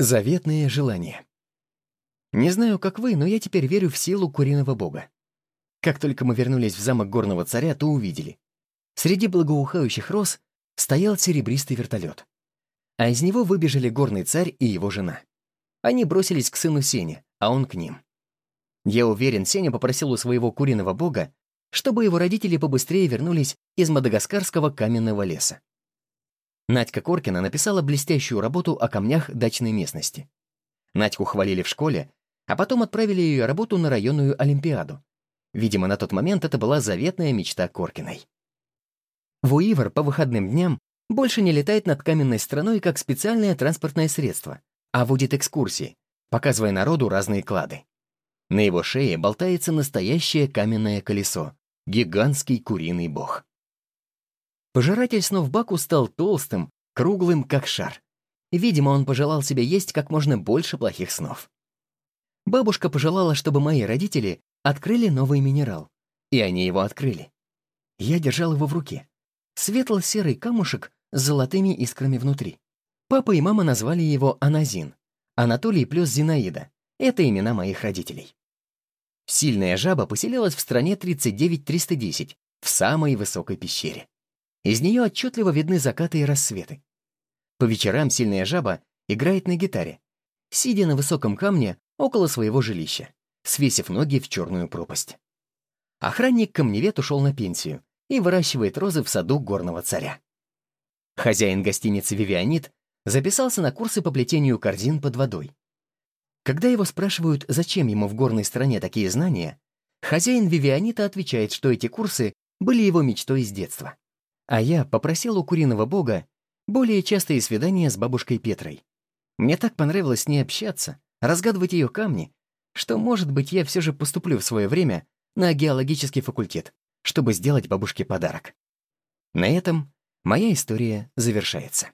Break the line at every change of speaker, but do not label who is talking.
Заветные желания. Не знаю, как вы, но я теперь верю в силу куриного бога. Как только мы вернулись в замок горного царя, то увидели. Среди благоухающих роз стоял серебристый вертолет. А из него выбежали горный царь и его жена. Они бросились к сыну Сене, а он к ним. Я уверен, Сеня попросил у своего куриного бога, чтобы его родители побыстрее вернулись из мадагаскарского каменного леса. Надька Коркина написала блестящую работу о камнях дачной местности. Надьку хвалили в школе, а потом отправили ее работу на районную олимпиаду. Видимо, на тот момент это была заветная мечта Коркиной. Вуивер по выходным дням больше не летает над каменной страной как специальное транспортное средство, а водит экскурсии, показывая народу разные клады. На его шее болтается настоящее каменное колесо, гигантский куриный бог. Пожиратель снов Баку стал толстым, круглым, как шар. Видимо, он пожелал себе есть как можно больше плохих снов. Бабушка пожелала, чтобы мои родители открыли новый минерал. И они его открыли. Я держал его в руке. Светло-серый камушек с золотыми искрами внутри. Папа и мама назвали его Аназин. Анатолий плюс Зинаида. Это имена моих родителей. Сильная жаба поселилась в стране 39310, в самой высокой пещере. Из нее отчетливо видны закаты и рассветы. По вечерам сильная жаба играет на гитаре, сидя на высоком камне около своего жилища, свесив ноги в черную пропасть. Охранник-камневед ушел на пенсию и выращивает розы в саду горного царя. Хозяин гостиницы «Вивианит» записался на курсы по плетению корзин под водой. Когда его спрашивают, зачем ему в горной стране такие знания, хозяин «Вивианита» отвечает, что эти курсы были его мечтой с детства. А я попросил у куриного бога более частые свидания с бабушкой Петрой. Мне так понравилось с ней общаться, разгадывать ее камни, что, может быть, я все же поступлю в свое время на геологический факультет, чтобы сделать бабушке подарок. На этом моя история завершается.